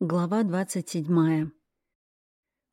Глава 27.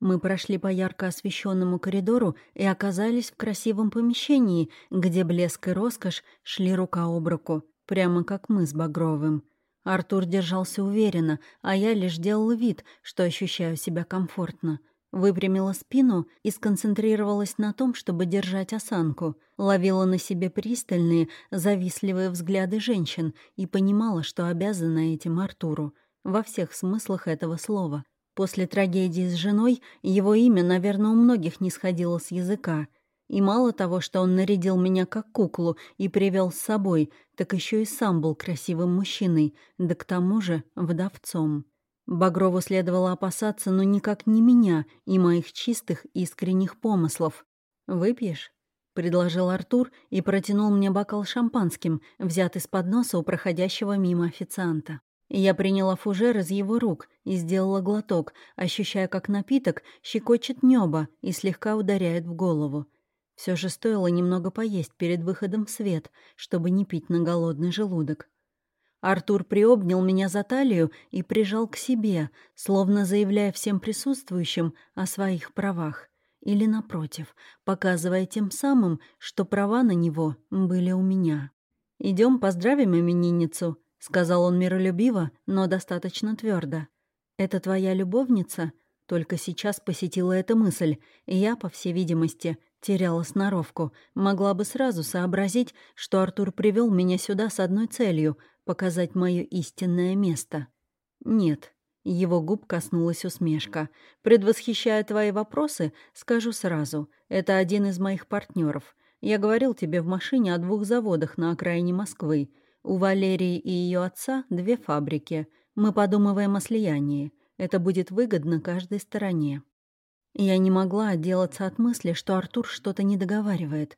Мы прошли по ярко освещенному коридору и оказались в красивом помещении, где блеск и роскошь шли рука об руку, прямо как мы с Багровым. Артур держался уверенно, а я лишь делала вид, что ощущаю себя комфортно. Выпрямила спину и сконцентрировалась на том, чтобы держать осанку. Ловила на себе пристальные, завистливые взгляды женщин и понимала, что обязана этим Артуру — во всех смыслах этого слова. После трагедии с женой его имя, наверное, у многих не сходило с языка. И мало того, что он нарядил меня как куклу и привел с собой, так еще и сам был красивым мужчиной, да к тому же вдовцом. Багрову следовало опасаться, но никак не меня и моих чистых искренних помыслов. «Выпьешь?» — предложил Артур и протянул мне бокал шампанским, взятый с подноса у проходящего мимо официанта. Я приняла фужер из его рук и сделала глоток, ощущая, как напиток щекочет небо и слегка ударяет в голову. Все же стоило немного поесть перед выходом в свет, чтобы не пить на голодный желудок. Артур приобнял меня за талию и прижал к себе, словно заявляя всем присутствующим о своих правах. Или, напротив, показывая тем самым, что права на него были у меня. Идем поздравим именинницу», — сказал он миролюбиво, но достаточно твердо. «Это твоя любовница?» Только сейчас посетила эта мысль, и я, по всей видимости, теряла сноровку. Могла бы сразу сообразить, что Артур привел меня сюда с одной целью — показать мое истинное место. «Нет». Его губ коснулась усмешка. «Предвосхищая твои вопросы, скажу сразу. Это один из моих партнеров. Я говорил тебе в машине о двух заводах на окраине Москвы. У Валерии и ее отца две фабрики. Мы подумываем о слиянии. Это будет выгодно каждой стороне. Я не могла отделаться от мысли, что Артур что-то не договаривает.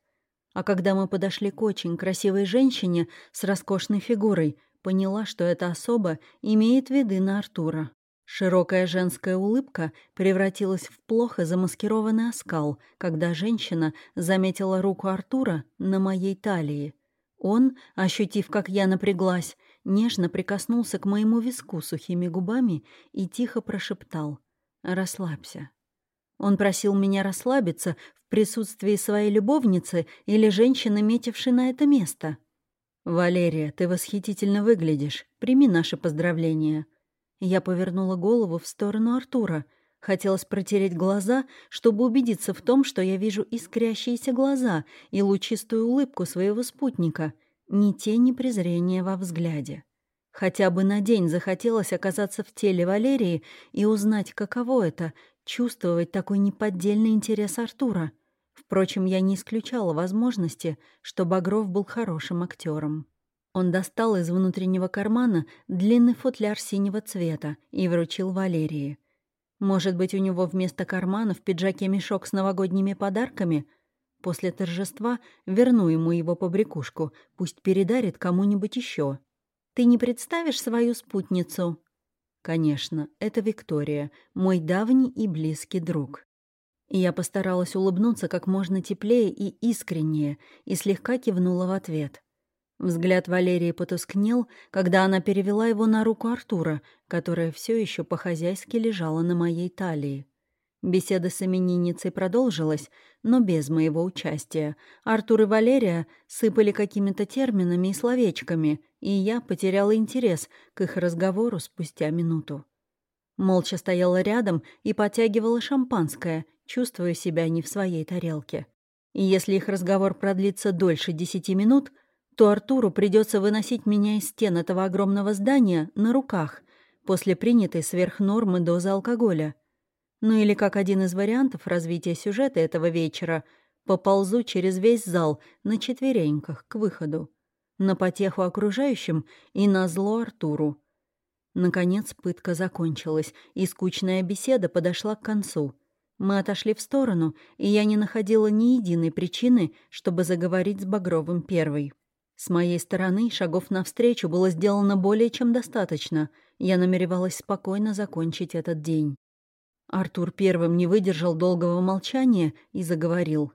А когда мы подошли к очень красивой женщине с роскошной фигурой, поняла, что эта особа имеет виды на Артура. Широкая женская улыбка превратилась в плохо замаскированный оскал, когда женщина заметила руку Артура на моей талии — он, ощутив, как я напряглась, нежно прикоснулся к моему виску сухими губами и тихо прошептал «Расслабься». Он просил меня расслабиться в присутствии своей любовницы или женщины, метившей на это место. «Валерия, ты восхитительно выглядишь. Прими наши поздравления». Я повернула голову в сторону Артура. Хотелось протереть глаза, чтобы убедиться в том, что я вижу искрящиеся глаза и лучистую улыбку своего спутника, ни тени презрения во взгляде. Хотя бы на день захотелось оказаться в теле Валерии и узнать, каково это — чувствовать такой неподдельный интерес Артура. Впрочем, я не исключала возможности, что Багров был хорошим актером. Он достал из внутреннего кармана длинный футляр синего цвета и вручил Валерии. Может быть, у него вместо кармана в пиджаке мешок с новогодними подарками? После торжества верну ему его побрякушку, пусть передарит кому-нибудь еще. Ты не представишь свою спутницу? Конечно, это Виктория, мой давний и близкий друг. я постаралась улыбнуться как можно теплее и искреннее, и слегка кивнула в ответ. Взгляд Валерии потускнел, когда она перевела его на руку Артура, которая все еще по-хозяйски лежала на моей талии. Беседа с именинницей продолжилась, но без моего участия. Артур и Валерия сыпали какими-то терминами и словечками, и я потеряла интерес к их разговору спустя минуту. Молча стояла рядом и потягивала шампанское, чувствуя себя не в своей тарелке. И если их разговор продлится дольше десяти минут — то Артуру придется выносить меня из стен этого огромного здания на руках после принятой сверх нормы дозы алкоголя. Ну или как один из вариантов развития сюжета этого вечера, поползу через весь зал на четвереньках к выходу. На потеху окружающим и на зло Артуру. Наконец пытка закончилась, и скучная беседа подошла к концу. Мы отошли в сторону, и я не находила ни единой причины, чтобы заговорить с Багровым первой. С моей стороны шагов навстречу было сделано более чем достаточно. Я намеревалась спокойно закончить этот день. Артур первым не выдержал долгого молчания и заговорил.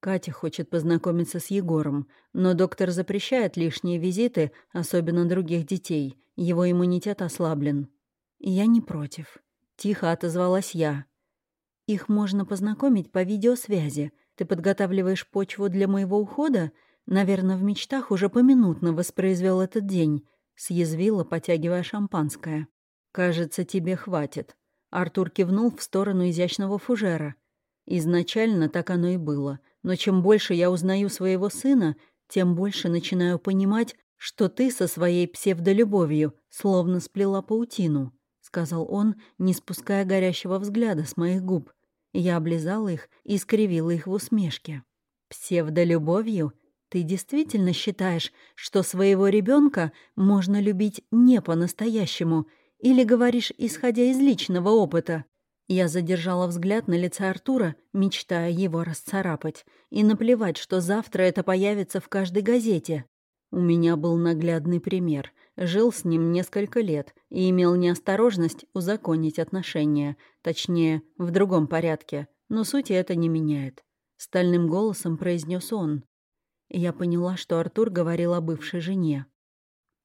Катя хочет познакомиться с Егором, но доктор запрещает лишние визиты, особенно других детей. Его иммунитет ослаблен. «Я не против», — тихо отозвалась я. «Их можно познакомить по видеосвязи. Ты подготавливаешь почву для моего ухода? Наверное, в мечтах уже поминутно воспроизвел этот день», — съязвила, потягивая шампанское. «Кажется, тебе хватит». Артур кивнул в сторону изящного фужера. Изначально так оно и было. Но чем больше я узнаю своего сына, тем больше начинаю понимать, что ты со своей псевдолюбовью словно сплела паутину», — сказал он, не спуская горящего взгляда с моих губ. Я облизала их и скривила их в усмешке. «Псевдолюбовью? Ты действительно считаешь, что своего ребенка можно любить не по-настоящему, или говоришь, исходя из личного опыта?» Я задержала взгляд на лице Артура, мечтая его расцарапать, и наплевать, что завтра это появится в каждой газете. У меня был наглядный пример. Жил с ним несколько лет и имел неосторожность узаконить отношения, точнее, в другом порядке, но сути это не меняет. Стальным голосом произнес он. Я поняла, что Артур говорил о бывшей жене.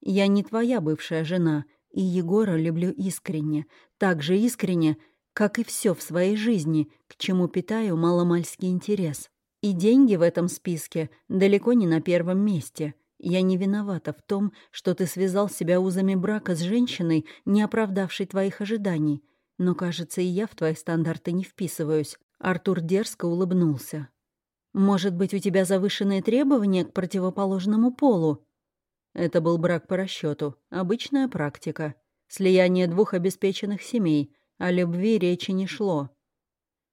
«Я не твоя бывшая жена, и Егора люблю искренне, так же искренне, как и все в своей жизни, к чему питаю маломальский интерес. И деньги в этом списке далеко не на первом месте. Я не виновата в том, что ты связал себя узами брака с женщиной, не оправдавшей твоих ожиданий. Но, кажется, и я в твои стандарты не вписываюсь. Артур дерзко улыбнулся. «Может быть, у тебя завышенные требования к противоположному полу?» Это был брак по расчету, обычная практика. Слияние двух обеспеченных семей — о любви речи не шло.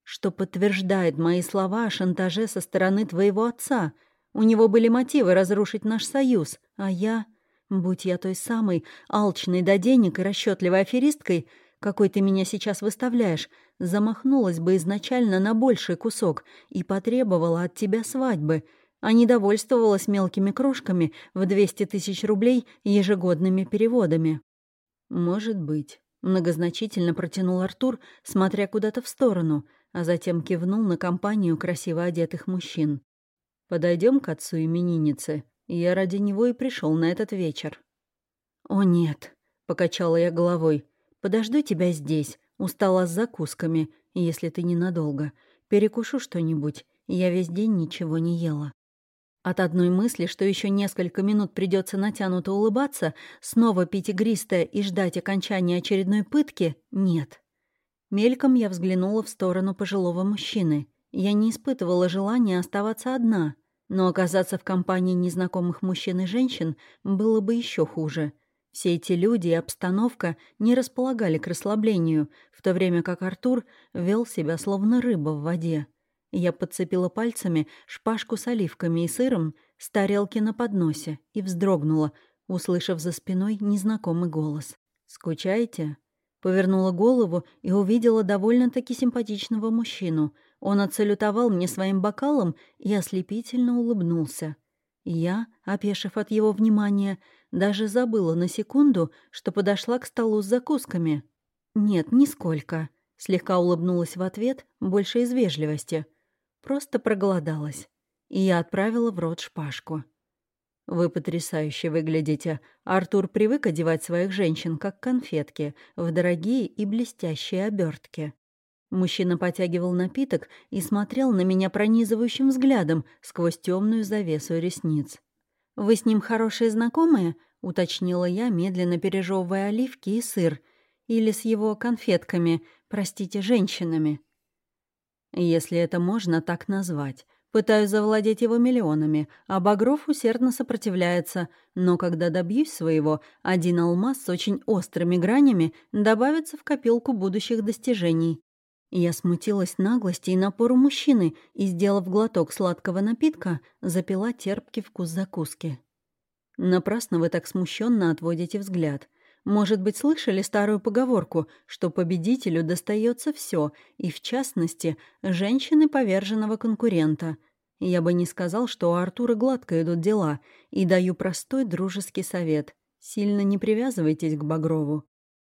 Что подтверждает мои слова о шантаже со стороны твоего отца. У него были мотивы разрушить наш союз, а я... Будь я той самой алчной до денег и расчетливой аферисткой, какой ты меня сейчас выставляешь, замахнулась бы изначально на больший кусок и потребовала от тебя свадьбы, а не довольствовалась мелкими крошками в 200 тысяч рублей ежегодными переводами. Может быть. Многозначительно протянул Артур, смотря куда-то в сторону, а затем кивнул на компанию красиво одетых мужчин. Подойдем к отцу именинницы. Я ради него и пришел на этот вечер». «О, нет», — покачала я головой. «Подожду тебя здесь. Устала с закусками, если ты ненадолго. Перекушу что-нибудь. Я весь день ничего не ела». От одной мысли, что еще несколько минут придется натянуто улыбаться, снова пить игристое и ждать окончания очередной пытки, нет. Мельком я взглянула в сторону пожилого мужчины. Я не испытывала желания оставаться одна, но оказаться в компании незнакомых мужчин и женщин было бы еще хуже. Все эти люди и обстановка не располагали к расслаблению, в то время как Артур вел себя словно рыба в воде. Я подцепила пальцами шпажку с оливками и сыром с тарелки на подносе и вздрогнула, услышав за спиной незнакомый голос. «Скучаете?» Повернула голову и увидела довольно-таки симпатичного мужчину. Он отсалютовал мне своим бокалом и ослепительно улыбнулся. Я, опешив от его внимания, даже забыла на секунду, что подошла к столу с закусками. «Нет, нисколько», — слегка улыбнулась в ответ, больше из вежливости — Просто проголодалась. И я отправила в рот шпажку. «Вы потрясающе выглядите. Артур привык одевать своих женщин, как конфетки, в дорогие и блестящие обертки. Мужчина потягивал напиток и смотрел на меня пронизывающим взглядом сквозь темную завесу ресниц. «Вы с ним хорошие знакомые?» — уточнила я, медленно пережевывая оливки и сыр. «Или с его конфетками, простите, женщинами?» если это можно так назвать. Пытаюсь завладеть его миллионами, а Багров усердно сопротивляется, но когда добьюсь своего, один алмаз с очень острыми гранями добавится в копилку будущих достижений. Я смутилась наглости и напору мужчины и, сделав глоток сладкого напитка, запила терпкий вкус закуски. Напрасно вы так смущенно отводите взгляд. Может быть, слышали старую поговорку, что победителю достается все, и, в частности, женщины поверженного конкурента. Я бы не сказал, что у Артура гладко идут дела, и даю простой дружеский совет. Сильно не привязывайтесь к Багрову.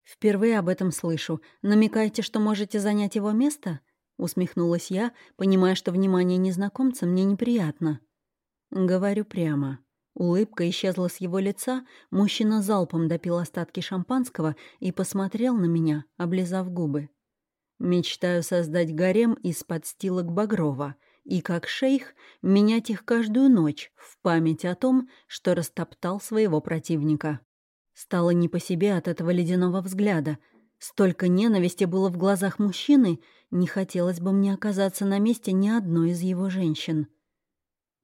Впервые об этом слышу. Намекаете, что можете занять его место? Усмехнулась я, понимая, что внимание незнакомца мне неприятно. Говорю прямо. Улыбка исчезла с его лица, мужчина залпом допил остатки шампанского и посмотрел на меня, облизав губы. «Мечтаю создать гарем из подстилок Багрова и, как шейх, менять их каждую ночь в память о том, что растоптал своего противника». Стало не по себе от этого ледяного взгляда. Столько ненависти было в глазах мужчины, не хотелось бы мне оказаться на месте ни одной из его женщин.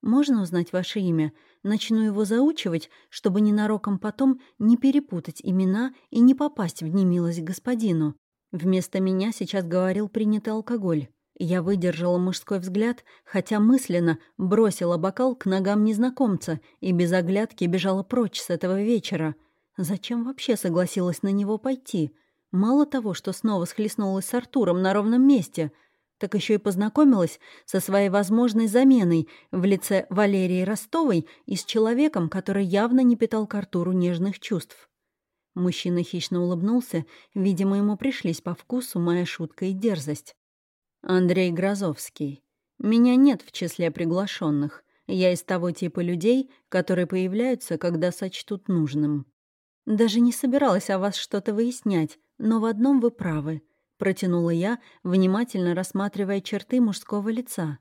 «Можно узнать ваше имя? Начну его заучивать, чтобы ненароком потом не перепутать имена и не попасть в немилость господину». Вместо меня сейчас говорил принятый алкоголь. Я выдержала мужской взгляд, хотя мысленно бросила бокал к ногам незнакомца и без оглядки бежала прочь с этого вечера. Зачем вообще согласилась на него пойти? Мало того, что снова схлестнулась с Артуром на ровном месте — так еще и познакомилась со своей возможной заменой в лице Валерии Ростовой и с человеком, который явно не питал к Артуру нежных чувств. Мужчина хищно улыбнулся, видимо, ему пришлись по вкусу моя шутка и дерзость. «Андрей Грозовский. Меня нет в числе приглашенных. Я из того типа людей, которые появляются, когда сочтут нужным. Даже не собиралась о вас что-то выяснять, но в одном вы правы — протянула я, внимательно рассматривая черты мужского лица.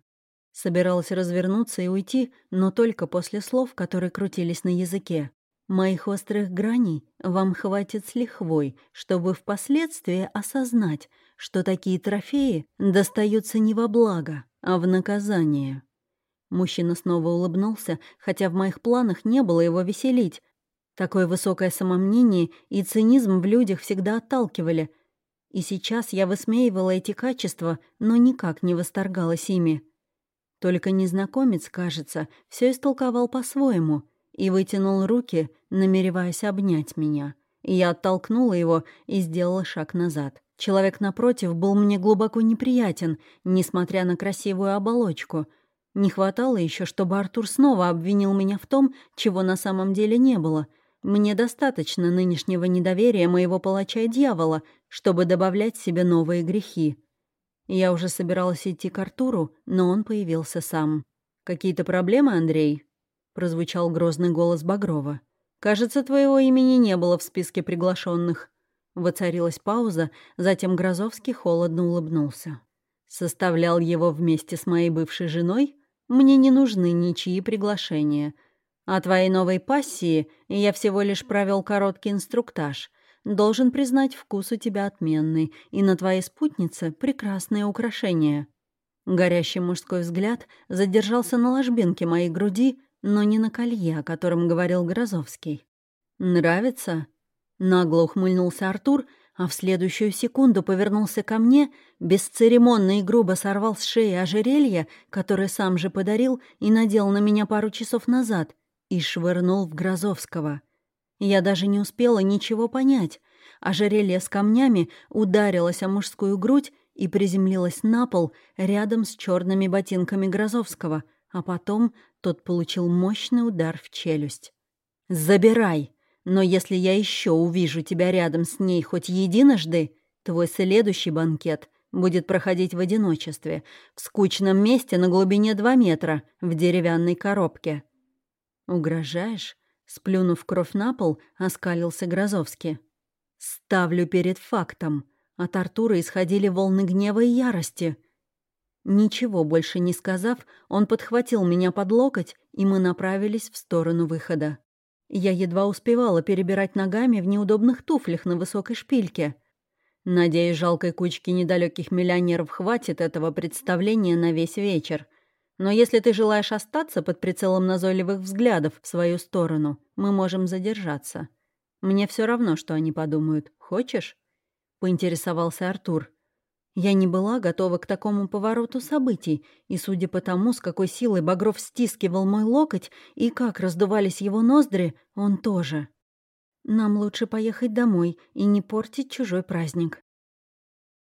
Собиралась развернуться и уйти, но только после слов, которые крутились на языке. Моих острых граней вам хватит с лихвой, чтобы впоследствии осознать, что такие трофеи достаются не во благо, а в наказание. Мужчина снова улыбнулся, хотя в моих планах не было его веселить. Такое высокое самомнение и цинизм в людях всегда отталкивали — и сейчас я высмеивала эти качества, но никак не восторгалась ими. Только незнакомец, кажется, все истолковал по-своему и вытянул руки, намереваясь обнять меня. Я оттолкнула его и сделала шаг назад. Человек напротив был мне глубоко неприятен, несмотря на красивую оболочку. Не хватало еще, чтобы Артур снова обвинил меня в том, чего на самом деле не было — мне достаточно нынешнего недоверия моего палача и дьявола, чтобы добавлять себе новые грехи. Я уже собиралась идти к Артуру, но он появился сам. «Какие-то проблемы, Андрей?» — прозвучал грозный голос Багрова. «Кажется, твоего имени не было в списке приглашенных. Воцарилась пауза, затем Грозовский холодно улыбнулся. «Составлял его вместе с моей бывшей женой? Мне не нужны ничьи приглашения. О твоей новой пассии я всего лишь провел короткий инструктаж. Должен признать, вкус у тебя отменный, и на твоей спутнице прекрасные украшения». Горящий мужской взгляд задержался на ложбинке моей груди, но не на колье, о котором говорил Грозовский. «Нравится?» Нагло ухмыльнулся Артур, а в следующую секунду повернулся ко мне, бесцеремонно и грубо сорвал с шеи ожерелье, которое сам же подарил и надел на меня пару часов назад, и швырнул в Грозовского. Я даже не успела ничего понять. Ожерелье с камнями ударилось о мужскую грудь и приземлилось на пол рядом с черными ботинками Грозовского, а потом тот получил мощный удар в челюсть. «Забирай! Но если я еще увижу тебя рядом с ней хоть единожды, твой следующий банкет будет проходить в одиночестве, в скучном месте на глубине два метра, в деревянной коробке. «Угрожаешь?» Сплюнув кровь на пол, оскалился Грозовский. «Ставлю перед фактом». От Артура исходили волны гнева и ярости. Ничего больше не сказав, он подхватил меня под локоть, и мы направились в сторону выхода. Я едва успевала перебирать ногами в неудобных туфлях на высокой шпильке. Надеюсь, жалкой кучки недалеких миллионеров хватит этого представления на весь вечер. Но если ты желаешь остаться под прицелом назойливых взглядов в свою сторону, мы можем задержаться. Мне все равно, что они подумают. Хочешь?» — поинтересовался Артур. Я не была готова к такому повороту событий, и, судя по тому, с какой силой Багров стискивал мой локоть и как раздувались его ноздри, он тоже. «Нам лучше поехать домой и не портить чужой праздник»,